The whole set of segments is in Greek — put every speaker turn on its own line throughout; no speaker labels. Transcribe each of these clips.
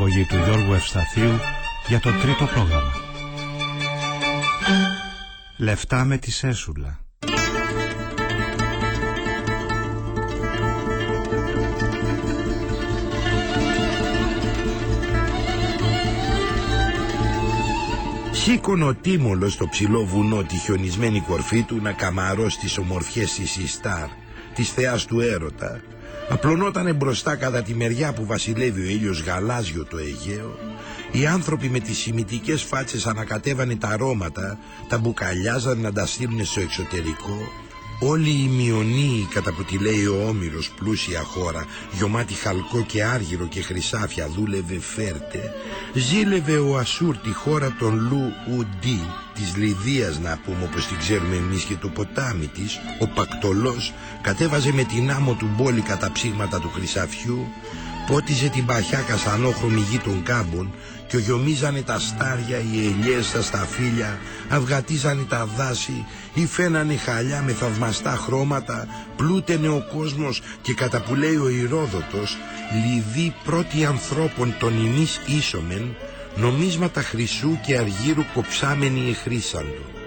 Παραγωγή του Γιώργου Ευσταθίου για το τρίτο πρόγραμμα. Λεφτά με τη Σέσουλα.
Σήκωνε ο Τίμολος στο ψηλό βουνό τη χιονισμένη κορφή του να καμαρώσει τις ομορφιές της Ιστάρ, της θεάς του έρωτα. Απλωνότανε μπροστά κατά τη μεριά που βασιλεύει ο ήλιος γαλάζιο το Αιγαίο. Οι άνθρωποι με τις σημητικές φάτσες ανακατέβανε τα αρώματα, τα μπουκαλιάζαν να τα στείλουν στο εξωτερικό Όλη η Μειονή, κατά που τη λέει ο Όμηρος, πλούσια χώρα, γιωμάτι χαλκό και άργυρο και χρυσάφια, δούλευε φέρτε, ζήλευε ο Ασούρ τη χώρα των Λου Ουντί, της Λιδίας να πούμε όπως την ξέρουμε εμείς και το ποτάμι της, ο Πακτολός κατέβαζε με την άμμο του μπόλικα κατά ψήγματα του χρυσαφιού, πότιζε την παχιά κασανόχρωμη γη των κάμπων και ογιομίζανε τα στάρια, οι ελιές στα σταφύλια, αυγατίζανε τα δάση ή φαίνανε χαλιά με θαυμαστά χρώματα, πλούτενε ο κόσμος και κατά που λέει ο Ηρόδοτος, λιδί πρώτοι ανθρώπων των ημείς ίσομεν, νομίσματα χρυσού και αργύρου κοψάμενοι εχρήσαντο.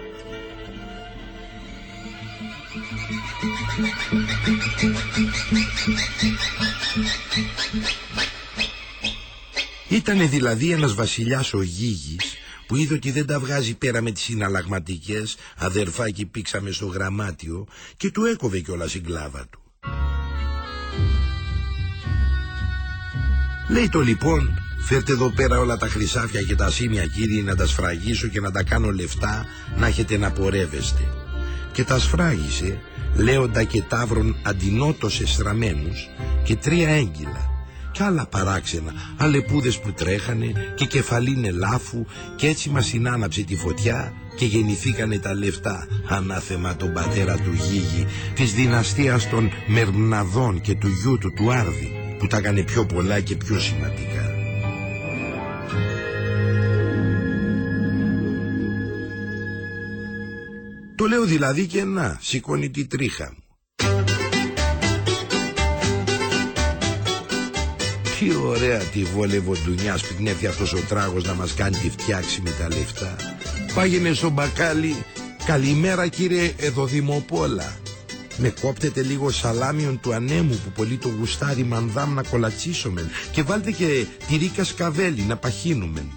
Ήτανε δηλαδή ένας βασιλιάς ο Γίγης που είδε ότι δεν τα βγάζει πέρα με τις συναλλαγματικές αδερφάκι πήξαμε στο γραμμάτιο και του έκοβε κιόλας η κλάβα του. Λέει το λοιπόν φέρτε εδώ πέρα όλα τα χρυσάφια και τα σήμια κύριοι να τα σφραγίσω και να τα κάνω λεφτά να έχετε να πορεύεστε. Και τα σφράγισε λέοντα και τάβρον αντινότος εστραμμένους και τρία έγκυλα κι άλλα παράξενα, αλεπούδες που τρέχανε και κεφαλήν ελάφου και έτσι μας συνάναψε τη φωτιά και γεννηθήκανε τα λεφτά ανάθεμα τον πατέρα του Γίγη της δυναστείας των Μερμναδών και του γιού του του Άρδη που τα έκανε πιο πολλά και πιο σημαντικά. Λέω δηλαδή και να, σηκώνει τη τρίχα μου. Τι ωραία τη βολευοντουνιά σπιγνέφει αυτός ο τράγος να μας κάνει τη φτιάξη με τα λεφτά. Πάγαινε στο μπακάλι. Καλημέρα κύριε Εδωδημοπόλα. Με κόπτετε λίγο σαλάμιον του ανέμου που πολύ το γουστάρι μανδάμ να κολατσίσομεν και βάλτε και τυρίκα σκαβέλι να παχύνομεν.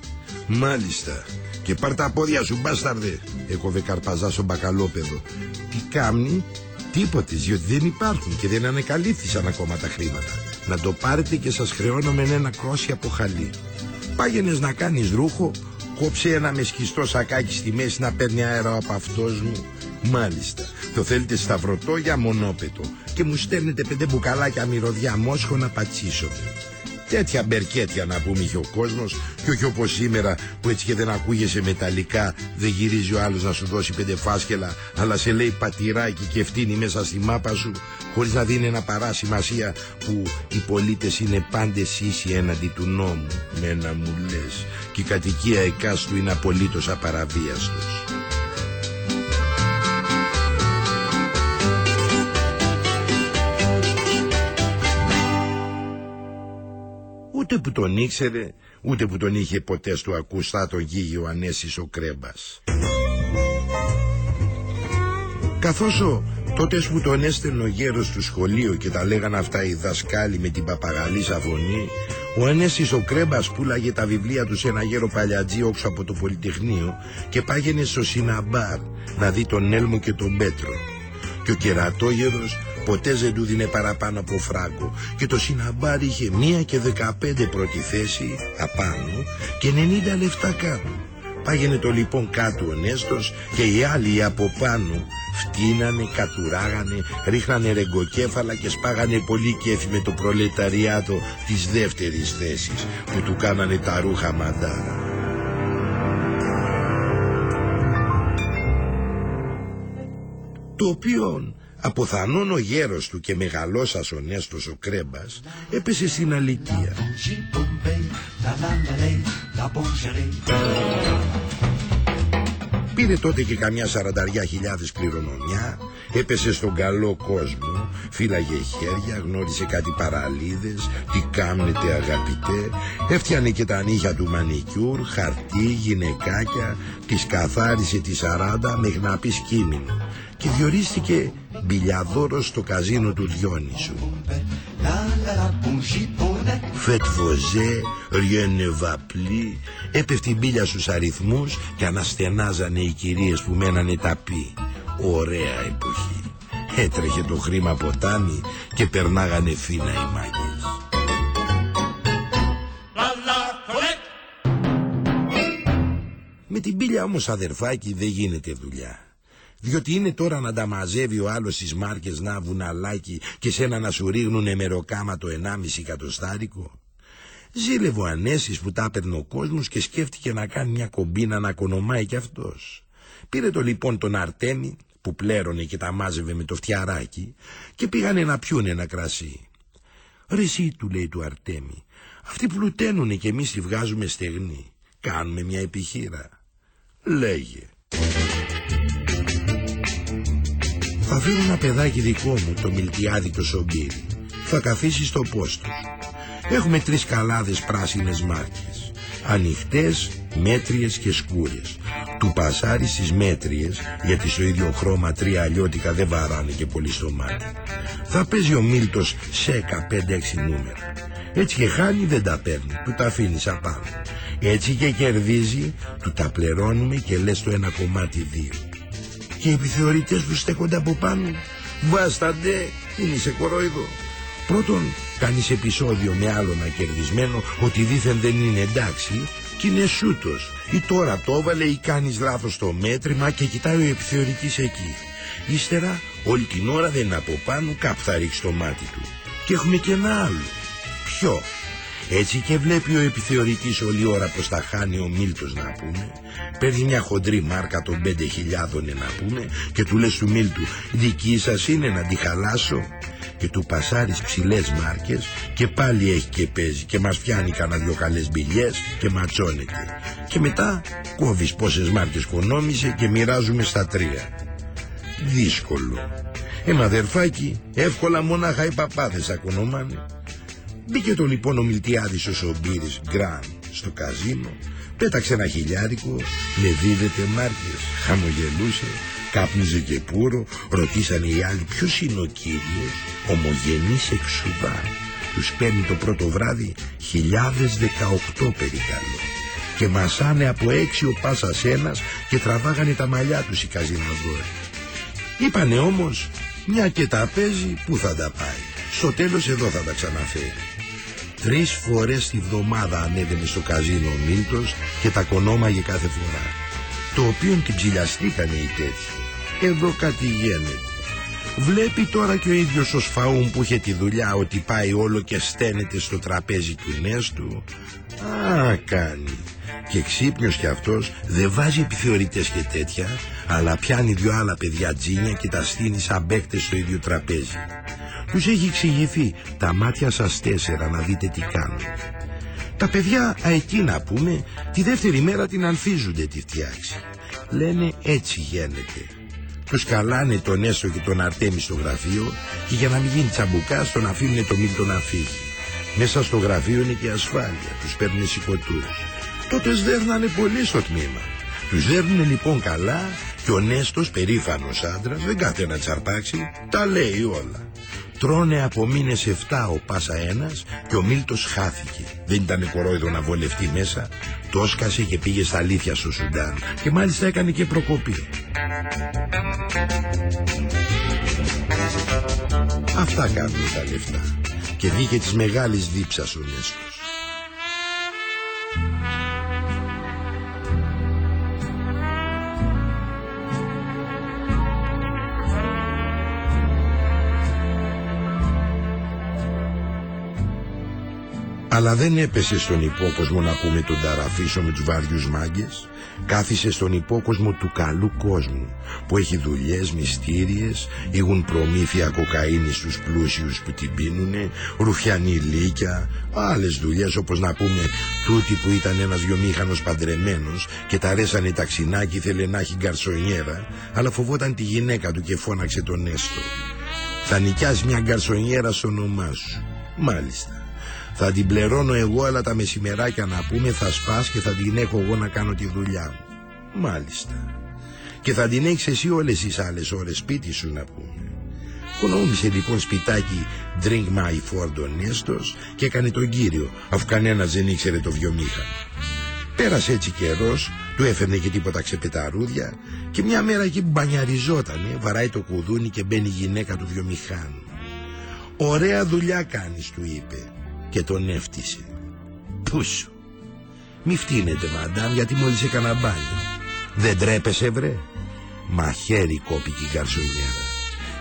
Μάλιστα. Και πάρ τα πόδια σου μπάσταρδε, έκοβε καρπαζά στο μπακαλόπεδο. Τι κάμνη, τίποτε, διότι δεν υπάρχουν και δεν ανεκαλύφθησαν ακόμα τα χρήματα να το πάρετε και σας χρεώνω με ένα κρόσι από χαλί. Πάγαινες να κάνεις ρούχο, κόψε ένα μεσκιστό σακάκι στη μέση να παίρνει αέρα από αυτός μου. Μάλιστα, το θέλετε σταυρωτό για μονόπετο και μου στέλνετε πέντε μπουκαλάκια μυρωδιά μόσχο να πατσίσω. Τέτοια μπερκέτια να πούμε είχε ο κόσμος και όχι όπως σήμερα που έτσι και δεν ακούγεσαι μεταλλικά δεν γυρίζει ο άλλος να σου δώσει πέντε φάσκελα αλλά σε λέει πατηράκι και φτύνει μέσα στη μάπα σου χωρίς να δίνει ένα παρά σημασία που οι πολίτες είναι πάντες ίσοι έναντι του νόμου με ένα μου λες και η κατοικία εκάστου είναι απολύτως απαραβίαστος. Ούτε που τον ήξερε, ούτε που τον είχε ποτέ στο ακουστά τον γίγιο Ανέσης ο Κρέμπας. Καθώς ο τότε που τον έστελνε ο γέρος του σχολείου και τα λέγαν αυτά οι δασκάλοι με την παπαγαλίσα φωνή, ο Ανέσης ο Κρέμπας πουλάγε τα βιβλία του σε ένα γέρο παλιατζή όξω από το Πολυτεχνείο και πάγαινε στο Σιναμπάρ να δει τον Έλμο και τον Πέτρο. Και ο κερατόγερος ποτέ δεν του δίνε παραπάνω από φράγκο και το Σιναμπάρ είχε μία και δεκαπέντε πρώτη θέση απάνω και 90 λεφτά κάτω. Πάγαινε το λοιπόν κάτω ο Νέστος και οι άλλοι από πάνω φτύνανε, κατουράγανε, ρίχνανε ρεγκοκέφαλα και σπάγανε πολύ κέφι με το προλεταριάτο της δεύτερης θέσης που του κάνανε τα ρούχα μαντάρα. Το οποίο αποθανόν ο γέρος του και μεγαλώσας ο Νέστος ο Κρέμπας έπεσε στην αλικία. Πήρε τότε και καμιά σαρανταριά χιλιάδες κληρονομιά, έπεσε στον καλό κόσμο, φύλαγε χέρια, γνώρισε κάτι παραλίδες, τι κάμνετε αγαπητέ, έφτιανε και τα νύχια του μανικιούρ, χαρτί, γυναικάκια, τις καθάρισε τη σαράντα με γναπή σκήμινο και διορίστηκε μπιλιαδόρος στο καζίνο του Διόνυσου. Φετ βοζέ, ριένε βαπλή, έπεφτε η μπίλια στους αριθμούς και αναστενάζανε οι κυρίες που μένανε ταπεί. Ωραία εποχή. Έτρεχε το χρήμα ποτάμι και περνάγανε φίνα οι μάγκες. Με την πίλια όμως αδερφάκι δεν γίνεται δουλειά. Διότι είναι τώρα να τα μαζεύει ο άλλος στις μάρκες να βουναλάκι και σένα να σου ρίχνουνε μεροκάμα το 1,5 εκατοστάρικο. Ζήλευε ο Ανέσης που τα έπαιρνε ο κόσμος και σκέφτηκε να κάνει μια κομπίνα να κονομάει κι αυτός. Πήρε το λοιπόν τον Αρτέμι που πλέρωνε και τα μάζευε με το φτιαράκι και πήγανε να πιούνε ένα κρασί. «Ρε εσύ», του λέει του Αρτέμι, «αυτοί πλουταίνουνε και εμείς τη βγάζουμε στεγνή. Κάνουμε μια επιχείρα». Λέγε. Θα φέρω ένα παιδάκι δικό μου, το Μιλτιάδη το Σομπύρι. Θα καθίσει στο πόστο. Έχουμε τρεις καλάδες πράσινες μάρκες. Ανοιχτές, μέτριες και σκούρες. Του πασάρι στις μέτριες, γιατί στο ίδιο χρώμα τρία αλλιώτικα δεν βαράνε και πολύ στο μάτι. Θα παίζει ο Μίλτος σε 15-6 νούμερα. Έτσι και χάνει δεν τα παίρνει, του τα αφήνεις απάνω. Έτσι και κερδίζει, του τα πληρώνουμε και λες το ένα κομμάτι δύο και οι επιθεωρητές που στέκονται από πάνω. Βάσταντε, είναι σε κορόιδο. Πρώτον, κάνεις επεισόδιο με άλλον ακερδισμένο ότι δήθεν δεν είναι εντάξει και είναι σούτος. Ή τώρα το έβαλε ή κάνεις λάθος το μέτρημα και κοιτάει ο επιθεωρητής εκεί. Ύστερα, όλη την ώρα δεν είναι από πάνω, κάπου θα ρίξει το μάτι του. Και έχουμε και ένα άλλο. Ποιο; Έτσι και βλέπει ο επιθεωρητής όλη ώρα πως τα χάνει ο Μίλτος να πούμε. Παίρνει μια χοντρή μάρκα των 5.000 να πούμε και του λες του Μίλτου δική σας είναι να τη χαλάσω και του πασάρεις ψηλές μάρκες και πάλι έχει και παίζει και μας πιάνει κανένα δυο καλές μπηλιές και ματσώνεται. Και μετά κόβεις πόσες μάρκες κονόμησε και μοιράζουμε στα τρία. Δύσκολο. Ένα αδερφάκι, εύκολα μόναχα οι παπάδες ακονομάνε. Μπήκε το λοιπόν ο Μιλτιάδης ο Σομπύρης Γκραν στο καζίνο, πέταξε ένα χιλιάρικο, με δίδεται μάρκες, χαμογελούσε, κάπνιζε και πουρο, ρωτήσανε οι άλλοι ποιος είναι ο κύριος, ομογενής εξουδά. Τους παίρνει το πρώτο βράδυ χιλιάδες δεκαοκτώ περικαλώ και μασάνε από έξι ο πάσας ένας και τραβάγανε τα μαλλιά τους οι καζιναδόροι. Είπανε όμως, μια και τα παίζει, πού θα τα πάει; Στο τέλος εδώ θα τα ξαναφέρει. Τρεις φορές τη βδομάδα ανέβαινε στο καζίνο ο Μίλτος και τα κονόμαγε κάθε φορά. Το οποίο την ψηλιαστήκανε οι τέτοιοι. Εδώ κάτι γίνεται. Βλέπει τώρα και ο ίδιος ο Σφαούμ που είχε τη δουλειά ότι πάει όλο και στένεται στο τραπέζι του Νέστου. Α, κάνει. Και ξύπνιος κι αυτός δεν βάζει επιθεωρητές και τέτοια, αλλά πιάνει δυο άλλα παιδιά τζίνια και τα στείνει σαν παίκτες στο ίδιο τραπέζι. Τους έχει εξηγηθεί τα μάτια σας τέσσερα να δείτε τι κάνουν. Τα παιδιά εκεί να πούμε τη δεύτερη μέρα την ανθίζονται τη φτιάξη. Λένε έτσι γίνεται. Τους καλάνε τον Έσο και τον Αρτέμι στο γραφείο και για να μην γίνει τσαμπουκά τον αφήνουν το Μίλτο να φύγει. Μέσα στο γραφείο είναι και ασφάλεια. Τους παίρνουν σηκωτούς. Τότε σδέρνανε πολύ στο τμήμα. Τους δέρνουν λοιπόν καλά και ο Νέστος περήφανος άντρας δεν κάθε να τσαρπάξει, τα λέει όλα. Τρώνε από μήνες 7 ο Πάσα ένας και ο Μίλτος χάθηκε. Δεν ήταν κορόιδο να βολευτεί μέσα. Το έσκασε και πήγε στα αλήθεια στο Σουντάν και μάλιστα έκανε και προκοπή. Αυτά κάνουν τα λεφτά. Και βγήκε της μεγάλης δίψας ο Νέστος. Αλλά δεν έπεσε στον υπόκοσμο να πούμε τον ταραφίσο με τους βαριούς μάγκες. Κάθισε στον υπόκοσμο του καλού κόσμου που έχει δουλειές μυστήριες, ήγουν προμήθεια κοκαίνη στους πλούσιους που την πίνουνε, ρουφιανή λύκια, άλλες δουλειές όπως να πούμε τούτη που ήταν ένας βιομήχανος παντρεμένος και τα ρέσανε ταξινάκι ήθελε να έχει γκαρσονιέρα αλλά φοβόταν τη γυναίκα του και φώναξε τον Έστω. Θα νοικιάσει μια γκαρσονιέρα στο όνομά σου. Μάλιστα. Θα την πληρώνω εγώ αλλά τα μεσημεράκια να πούμε θα σπάς και θα την έχω εγώ να κάνω τη δουλειά μου. Μάλιστα. Και θα την έχεις εσύ όλες τις άλλες ώρες σπίτι σου να πούμε. Κονόμησε λοιπόν σπιτάκι Drink My Ford ο Νέστος και έκανε τον κύριο αφού κανένας δεν ήξερε το βιομήχανο. Πέρασε έτσι καιρός, του έφερνε και τίποτα ξεπεταρούδια και μια μέρα εκεί που μπανιαριζότανε βαράει το κουδούνι και μπαίνει η γυναίκα του βιομηχάνου. «Ωραία δουλειά κάνεις» του είπε και τον έφτισε. Πού σου. Μη φτύνετε μαντάμ γιατί μόλις έκανα μπάνιο. Δεν τρέπεσαι βρε. Μαχαίρι κόπηκε η καρσονιέρα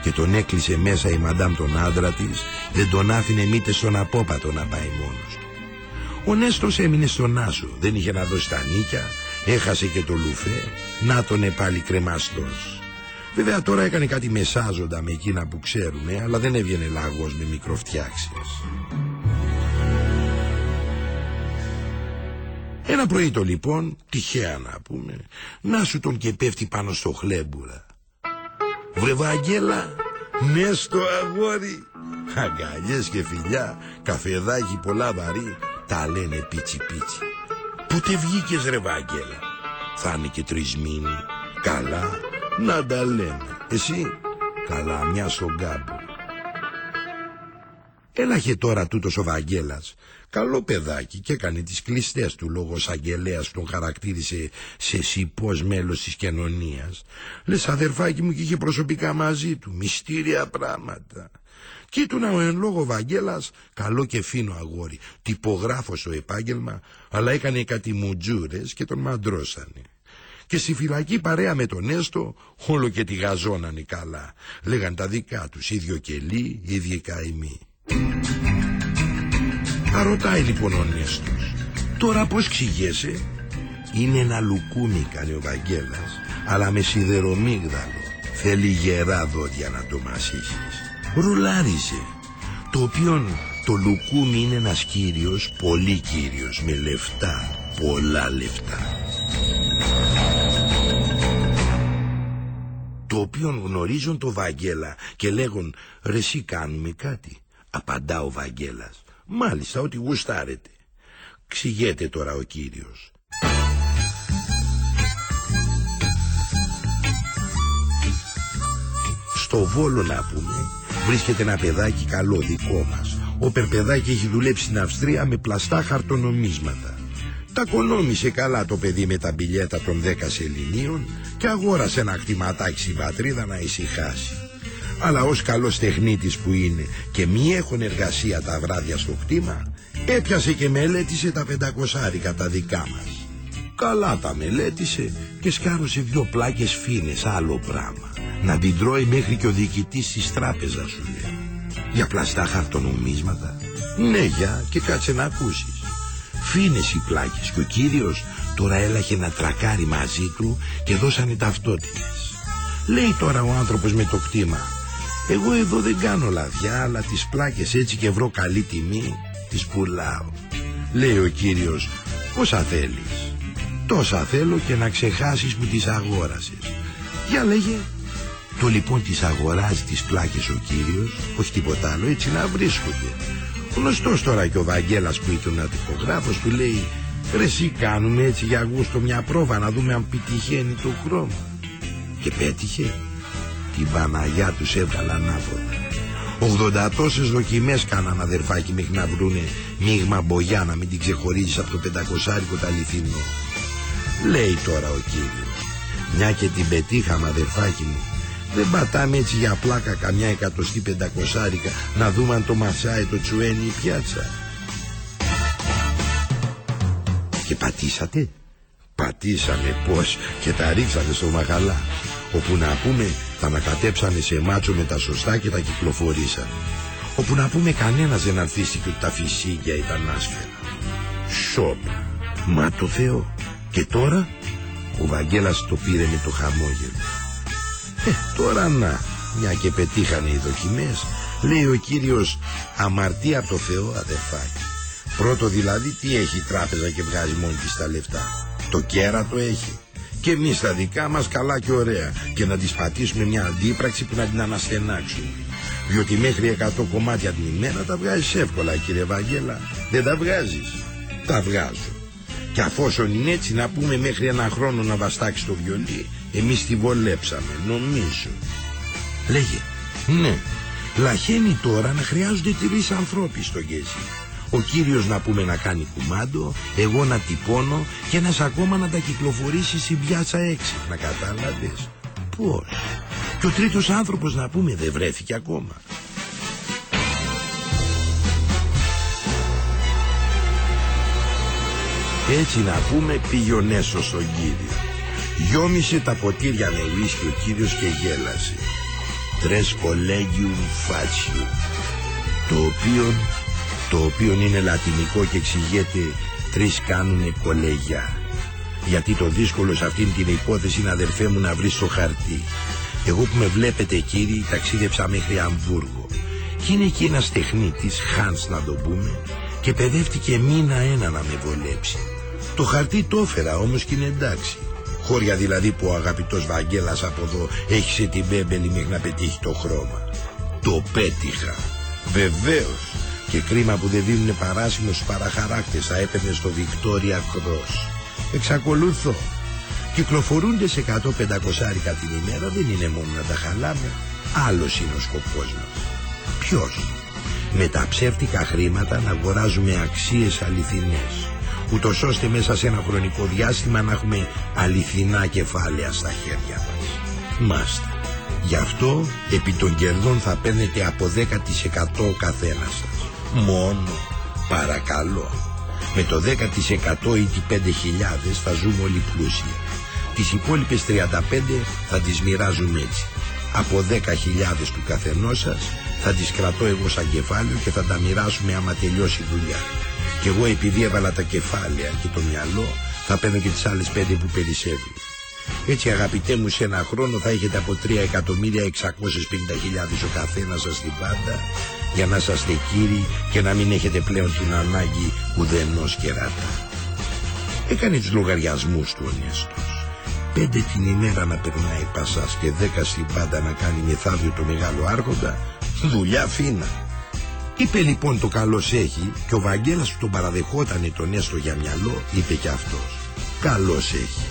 και τον έκλεισε μέσα η μαντάμ τον άντρα της δεν τον άφηνε μήτε στον απόπατο να πάει μόνος του. Ο Νέστος έμεινε στον Άσο, δεν είχε να δώσει τα νίκια, έχασε και το λουφέ, να τον πάλι κρεμαστός. Βέβαια τώρα έκανε κάτι μεσάζοντα με εκείνα που ξέρουμε, αλλά δεν έβγαινε λαγός με μικροφτιάξεις. Ένα πρωί το λοιπόν, τυχαία να πούμε, να σου τον και πέφτει πάνω στο χλέμπουρα. Βρε Βαγγέλα, ναι στο αγόρι. Αγκαλιές και φιλιά, καφεδάκι πολλά βαρύ, τα λένε πίτσι πίτσι. Πότε βγήκες ρε Βαγγέλα; Θα είναι και τρεις μήνυ. Καλά, να τα λένε. Εσύ, καλά μια στον κάμπο. Έλαχε τώρα τούτος ο Βαγγέλας Καλό παιδάκι και έκανε τις κλειστές του λόγω αγγελέας που τον χαρακτήρισε σε σιπός μέλος της κοινωνίας. Λες αδερφάκι μου και είχε προσωπικά μαζί του, μυστήρια πράγματα. Κοίτουνα ο εν λόγω Βαγγέλας, καλό και φίνο αγόρι, τυπογράφος στο επάγγελμα, αλλά έκανε κάτι μουτζούρες και τον μαντρώσανε. Και στη φυλακή παρέα με τον Έστω όλο και τη γαζώνανε καλά. Λέγαν τα δικά τους, ίδιο κελί, ίδιοι καημοί. Θα ρωτάει λοιπόν ο Νέστος. Τώρα πως ξηγέσαι; Είναι ένα λουκούμι κάνει ο Βαγγέλας Αλλά με σιδερομίγδαλο Θέλει γερά δόντια να το μασίσεις. Ρουλάριζε. Το οποίο το λουκούμι είναι ένας κύριος Πολύ κύριος με λεφτά Πολλά λεφτά. Το οποίο γνωρίζουν το Βαγγέλα και λέγουν «Ρε εσύ κάνουμε κάτι». Απαντά ο Βαγγέλας Μάλιστα, ό,τι γουστάρετε. Ξηγέται τώρα ο κύριος. Στο Βόλο να πούμε βρίσκεται ένα παιδάκι καλό δικό μας. Ο περπεδάκι έχει δουλέψει στην Αυστρία με πλαστά χαρτονομίσματα. Τα κονόμησε καλά το παιδί με τα μπιλιέτα των 10 σεληνίων και αγόρασε ένα κτηματάκι στην πατρίδα να ησυχάσει αλλά ως καλός τεχνίτης που είναι και μη έχουν εργασία τα βράδια στο κτήμα έπιασε και μελέτησε τα πεντακοσάρικα τα δικά μας. Καλά τα μελέτησε και σκάρωσε δυο πλάκες φίνες άλλο πράγμα. Να την τρώει μέχρι και ο διοικητής της τράπεζας σου λέει. Για πλαστά χαρτονομίσματα. Ναι για και κάτσε να ακούσεις. Φίνες οι πλάκες και ο κύριος τώρα έλαχε να τρακάρει μαζί του και δώσανε ταυτότητες. Λέει τώρα ο άνθρωπος με το κτήμα εγώ εδώ δεν κάνω λαδιά αλλά τις πλάκες έτσι και βρω καλή τιμή τις πουλάω. Λέει ο κύριος πόσα θέλεις; Τόσα θέλω και να ξεχάσεις που τις αγόρασες Για λέγε Το λοιπόν τις αγοράζει τις πλάκες ο κύριος Όχι τίποτα άλλο έτσι να βρίσκονται Γνωστός τώρα και ο Βαγγέλας που ήταν ο τυπογράφος του λέει Ρε εσύ κάνουμε έτσι για γούστο μια πρόβα να δούμε αν πετυχαίνει το χρώμα Και πέτυχε την Παναγιά τους έβγαλαν άφροτα. 80 τόσες δοκιμές κάναν αδερφάκι μέχρι να βρούνε μείγμα μπογιά να μην την ξεχωρίζεις από το πεντακοσάρικο τα αληθινό. Λέει τώρα ο κύριος, μια και την πετύχαμε αδερφάκι μου, δεν πατάμε έτσι για πλάκα καμιά εκατοστή πεντακοσάρικα να δούμε αν το μασάει το τσουένι η πιάτσα. Και πατήσατε; Πατήσαμε πως και τα ρίξαμε στο μαγαλά όπου να πούμε τα ανακατέψανε σε μάτσο με τα σωστά και τα κυκλοφορήσανε. όπου να πούμε κανένας δεν ανθίστηκε ότι τα φυσίγια ήταν άσφαιρα. Σοπ, μα το Θεό. Και τώρα ο Βαγγέλας το πήρε με το χαμόγελο. Ε, τώρα να, μια και πετύχανε οι δοκιμές, λέει ο κύριος αμαρτία από το Θεό αδερφάκι. Πρώτο δηλαδή τι έχει η τράπεζα και βγάζει μόνη της τα λεφτά. Το κέρατο έχει. Και εμείς τα δικά μας καλά και ωραία. Και να της πατήσουμε μια αντίπραξη που να την αναστενάξουμε. Διότι μέχρι 100 κομμάτια την ημέρα τα βγάζεις εύκολα κύριε Βαγγέλα. Δεν τα βγάζεις. Τα βγάζω. Και αφόσον είναι έτσι να πούμε μέχρι ένα χρόνο να βαστάξει το βιολί, εμείς τη βολέψαμε, νομίζω. Λέγε, ναι, λαχαίνει τώρα να χρειάζονται τρεις ανθρώποι στο γκέζι. Ο κύριος να πούμε να κάνει κουμάντο, εγώ να τυπώνω και ένας ακόμα να τα κυκλοφορήσει στην πιάτσα έξι. Να κατάλαβες. Πώς. Και ο τρίτος άνθρωπος να πούμε δεν βρέθηκε ακόμα. Έτσι να πούμε πήγε ο Νέσος στον κύριος. Γιώμησε τα ποτήρια με ουίσκι ο κύριος και γέλασε. Τρες κολέγιου φάτσιου. Το οποίο, το οποίο είναι λατινικό και εξηγείται τρεις κάνουνε κολέγια. Γιατί το δύσκολο σε αυτήν την υπόθεση είναι αδερφέ μου να βρεις το χαρτί. Εγώ που με βλέπετε κύριοι ταξίδεψα μέχρι Αμβούργο. Και είναι εκεί ένας τεχνίτης, Χάνς να το πούμε, και παιδεύτηκε μήνα ένα να με βολέψει. Το χαρτί το έφερα όμως και είναι εντάξει. Χώρια δηλαδή που ο αγαπητός Βαγγέλας από εδώ έχει σε την μπέμπελη μέχρι να πετύχει το χρώμα. Το πέτυχα. Βεβαίως. Και κρίμα που δεν δίνουν παράσημος στους παραχαράκτες θα έπαιρνε στο Βικτόρια Cross. Εξακολουθώ. Κυκλοφορούνται σε 100-500 άρικα την ημέρα δεν είναι μόνο να τα χαλάμε. Άλλος είναι ο σκοπός μας. Ποιος; Με τα ψεύτικα χρήματα να αγοράζουμε αξίες αληθινές ούτως ώστε μέσα σε ένα χρονικό διάστημα να έχουμε αληθινά κεφάλαια στα χέρια μας. Μάστε. Γι' αυτό επί των κερδών θα παίρνετε από 10% ο καθένας σας. Μόνο. Παρακαλώ. Με το 10% ή τις 5.000 θα ζούμε όλοι πλούσια. Τις υπόλοιπες 35 θα τις μοιράζουμε έτσι. Από 10.000 του καθενός σας θα τις κρατώ εγώ σαν κεφάλαιο και θα τα μοιράσουμε άμα τελειώσει η δουλειά. Και εγώ επειδή έβαλα τα κεφάλαια και το μυαλό θα παίρνω και τις άλλες πέντε που περισσεύει. Έτσι αγαπητέ μου σε ένα χρόνο θα έχετε από 3.650.000 ο καθένας σας στην πάντα για να είσαστε κύριοι και να μην έχετε πλέον την ανάγκη ουδενός κεράτα. Έκανε τους λογαριασμούς του ο Νέστος. Πέντε την ημέρα να περνάει πασάς και δέκα στην πάντα να κάνει μεθαύριο το μεγάλο άρχοντα, δουλειά φίνα. Είπε λοιπόν το καλός έχει και ο Βαγγέλας που τον παραδεχότανε τον έστω για μυαλό είπε και αυτός. Καλός έχει.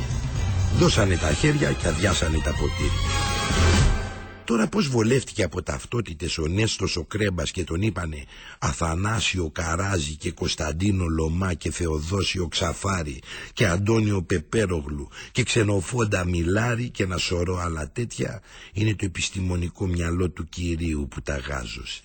Δώσανε τα χέρια και αδειάσανε τα ποτήρια. Τώρα πώς βολεύτηκε από ταυτότητες ο Νέστος ο Κρέμπας και τον είπανε Αθανάσιο Καράζη και Κωνσταντίνο Λωμά και Θεοδόσιο Ξαφάρη και Αντώνιο Πεπέρογλου και Ξενοφόντα Μιλάρη και ένα σωρό άλλα τέτοια είναι το επιστημονικό μυαλό του κυρίου που τα γάζωσε.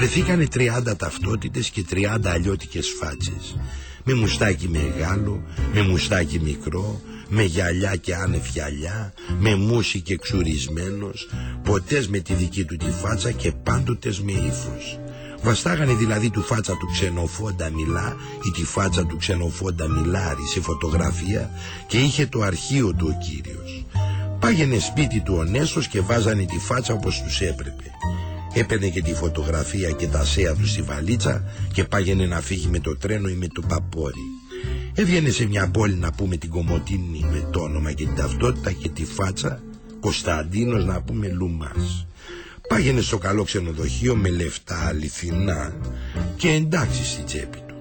Βρεθήκανε 30 ταυτότητες και 30 αλλιώτικες φάτσες. Με μουστάκι μεγάλο, με μουστάκι μικρό, με γυαλιά και άνευ γυαλιά, με μουσι και ξουρισμένος, ποτές με τη δική του τη φάτσα και πάντοτες με ύφος. Βαστάγανε δηλαδή του φάτσα του ξενοφόντα μιλά ή τη φάτσα του ξενοφόντα μιλάρι σε φωτογραφία και είχε το αρχείο του ο κύριος. Πάγαινε σπίτι του ο Νέσος και βάζανε τη φάτσα όπως τους έπρεπε. Έπαιρνε και τη φωτογραφία και τα σέα του στη βαλίτσα και πάγαινε να φύγει με το τρένο ή με το παπόρι. Έβγαινε σε μια πόλη να πούμε την Κομωτίνη με το όνομα και την ταυτότητα και τη φάτσα Κωνσταντίνος να πούμε Λουμάς. Πάγαινε στο καλό ξενοδοχείο με λεφτά αληθινά και εντάξει στη τσέπη του.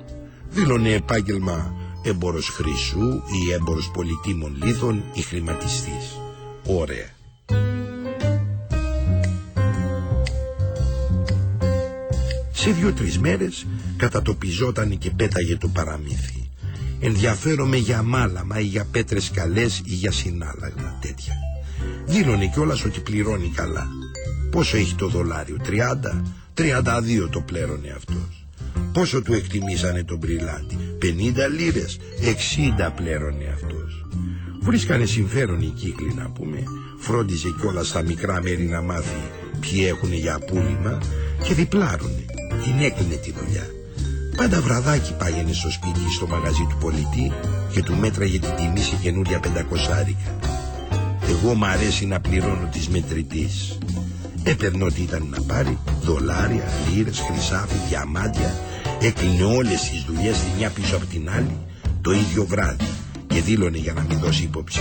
Δήλωνε επάγγελμα έμπορος χρυσού ή έμπορος πολιτήμων λίθων ή χρηματιστής. Ωραία. Σε δύο-τρεις μέρες κατατοπιζόταν και πέταγε το παραμύθι. Ενδιαφέρομαι για μάλαμα ή για πέτρες καλές ή για συνάλλαγμα τέτοια. Δήλωνε κιόλας ότι πληρώνει καλά. Πόσο έχει το δολάριο, 30, 32 το πλέρωνε αυτός. Πόσο του εκτιμήσανε τον Πριλάτη. 50 λίρες. 60 πλέρωνε αυτός. Βρίσκανε συμφέρον οι κύκλοι να πούμε. Φρόντιζε κιόλας στα μικρά μέρη να μάθει ποιοι έχουν για πούλημα και διπλάρουνε. Την έκλεινε τη δουλειά. Πάντα βραδάκι πάγαινε στο σπίτι στο μαγαζί του πολιτή και του μέτραγε την τιμή σε καινούρια πεντακοσάρικα. Εγώ μ' αρέσει να πληρώνω τις μετρητής. Έπαιρνε ό,τι ήταν να πάρει, δολάρια, λίρες, χρυσάφι, διαμάντια. Έκλεινε όλες τις δουλειές τη μια πίσω από την άλλη το ίδιο βράδυ και δήλωνε για να μην δώσει υπόψη.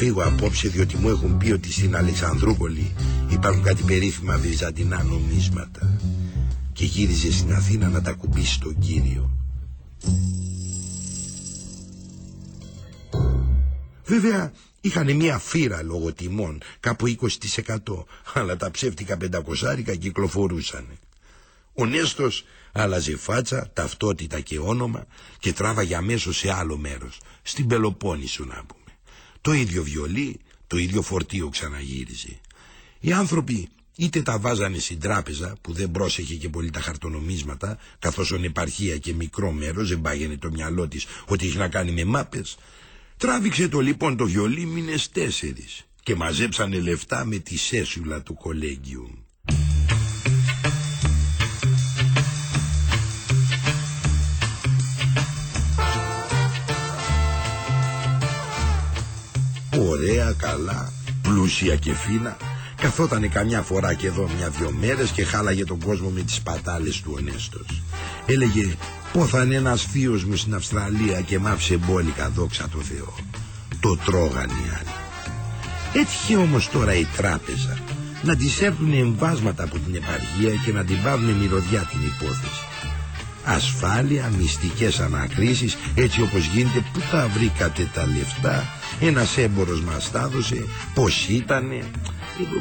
Φύγω απόψε διότι μου έχουν πει ότι στην Αλεξανδρούπολη υπάρχουν κάτι περίφημα βυζαντινά νομίσματα και γύριζε στην Αθήνα να τα κουμπίσει τον Κύριο. Βέβαια είχαν μια φύρα λόγω τιμών, κάπου 20% αλλά τα ψεύτικα πεντακοσάρικα κυκλοφορούσαν. Ο Νέστος άλλαζε φάτσα, ταυτότητα και όνομα και τράβαγε αμέσως σε άλλο μέρος, στην Πελοπόννησο να πούμε. Το ίδιο βιολί, το ίδιο φορτίο ξαναγύριζε. Οι άνθρωποι είτε τα βάζανε στην τράπεζα που δεν πρόσεχε και πολύ τα χαρτονομίσματα καθώς ον επαρχία και μικρό μέρος δεν πάγαινε το μυαλό της ότι έχει να κάνει με μάπες τράβηξε το λοιπόν το βιολί μήνες τέσσερις και μαζέψανε λεφτά με τη σέσουλα του κολέγιου. Ωραία, καλά, πλούσια και φίνα Καθότανε καμιά φορά και εδώ μια-δυο μέρες και χάλαγε τον κόσμο με τις πατάλες του ονέστος. Έλεγε πόθανε ένας θείος μου στην Αυστραλία και μάψε μπόλικα δόξα τω Θεώ. Το τρώγανε οι άλλοι. Έτυχε όμως τώρα η τράπεζα να της έρθουν εμβάσματα από την επαρχία και να την πάρουν μυρωδιά την υπόθεση. Ασφάλεια, μυστικές ανακρίσεις, έτσι όπως γίνεται, που τα βρήκατε τα λεφτά, ένας έμπορος μας τα έδωσε, πώς ήτανε,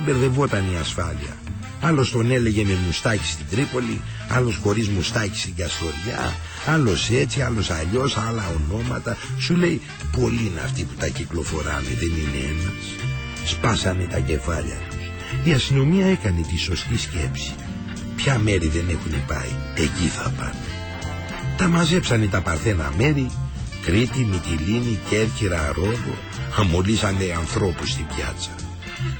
μπερδευόταν η ασφάλεια. Άλλος τον έλεγε με μουστάκι στην Τρίπολη, άλλος χωρίς μουστάκι στην Καστοριά, άλλος έτσι, άλλος αλλιώς, άλλα ονόματα. Σου λέει, πολλοί είναι αυτοί που τα κυκλοφοράνε, δεν είναι ένας. Σπάσανε τα κεφάλια τους. Η αστυνομία έκανε τη σωστή σκέψη. Ποια μέρη δεν έχουν πάει, εκεί θα πάνε. Τα μαζέψανε τα παρθένα μέρη, Κρήτη, Μυτιλίνη, Κέρκυρα, Ρόδο, αμολύσανε ανθρώπους στην πιάτσα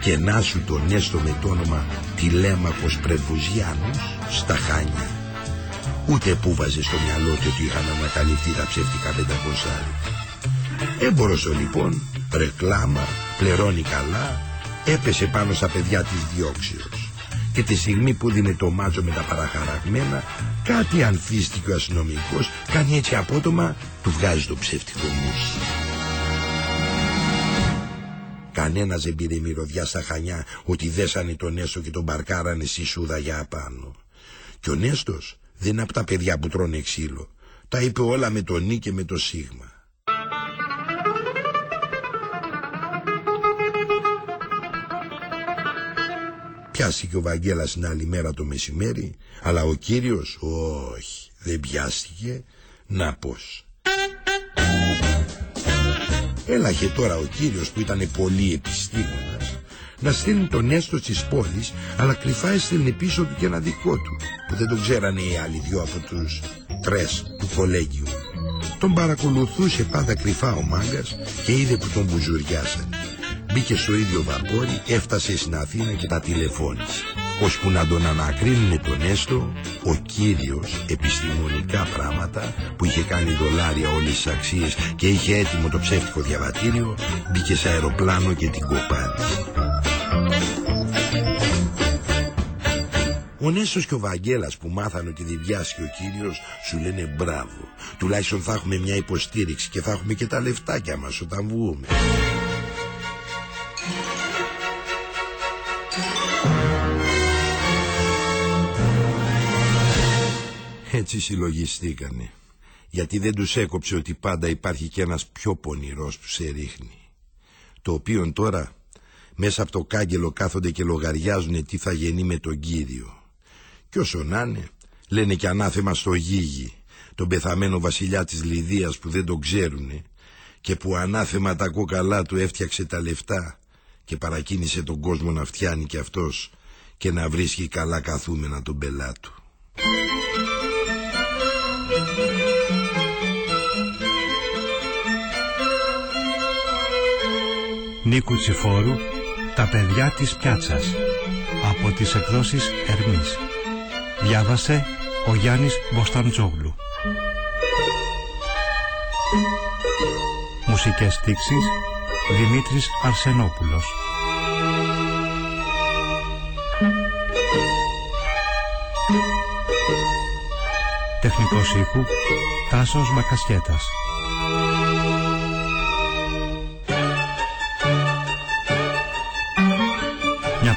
και να σου τον έστω με το όνομα Τηλέμαχος Πρεβουζιάνος στα Χάνια. Ούτε που βάζε στο μυαλό του ότι είχαν ανακαλυφθεί τα ψεύτικα πεντακοσάρι. Έμπορος ο λοιπόν, ρεκλάμα, πληρώνει καλά, έπεσε πάνω στα παιδιά της διώξεως. Και τη στιγμή που δίνει το μάτσο με τα παραχαραγμένα, κάτι ανθίστηκε ο αστυνομικός, κάνει έτσι απότομα, του βγάζει το ψεύτικο μουσι. Κανένας δεν πήρε μυρωδιά στα χανιά ότι δέσανε τον Νέστο και τον παρκάρανε στη σούδα για απάνω. Και ο Νέστος δεν είναι από τα παιδιά που τρώνε ξύλο. Τα είπε όλα με το νι και με το σίγμα. Πιάστηκε ο Βαγγέλας την άλλη μέρα το μεσημέρι, αλλά ο κύριος όχι, δεν πιάστηκε. Να πως. Έλαχε τώρα ο κύριος που ήταν πολύ επιστήμονας να στέλνει τον έστω της πόλης αλλά κρυφά έστελνε πίσω του και ένα δικό του που δεν τον ξέρανε οι άλλοι δυο από τους τρες του κολέγιου. Τον παρακολουθούσε πάντα κρυφά ο μάγκας και είδε που τον μπουζουριάσανε. Μπήκε στο ίδιο βαπόρι, έφτασε στην Αθήνα και τα τηλεφώνησε ώσπου να τον ανακρίνουν τον έστω ο κύριος επιστημονικά πράγματα που είχε κάνει δολάρια όλες τις αξίες και είχε έτοιμο το ψεύτικο διαβατήριο μπήκε σε αεροπλάνο και την κοπάνησε. Ο Νέστος και ο Βαγγέλας που μάθανε ότι δεν βιάστηκε ο κύριος σου λένε μπράβο. Τουλάχιστον θα έχουμε μια υποστήριξη και θα έχουμε και τα λεφτάκια μας όταν βγούμε. Έτσι συλλογιστήκανε. Γιατί δεν τους έκοψε ότι πάντα υπάρχει και ένας πιο πονηρός που σε ρίχνει. Το οποίο τώρα μέσα από το κάγκελο κάθονται και λογαριάζουν τι θα γεννεί με τον Κύριο. Κι όσο να είναι, λένε και ανάθεμα στο γίγι, τον πεθαμένο βασιλιά της Λιδίας που δεν τον ξέρουνε, και που ανάθεμα τα κόκαλά του έφτιαξε τα λεφτά και παρακίνησε τον κόσμο να φτιάνει κι αυτός και να βρίσκει καλά καθούμενα τον πελάτου.
Νίκου Τσιφόρου «Τα παιδιά της πιάτσας» από τις εκδόσεις Ερμής. Διάβασε ο Γιάννης Μποσταντζόγλου. Μουσικές στίξεις Δημήτρης Αρσενόπουλος. Τεχνικός ήχου Τάσος Μακασχέτας.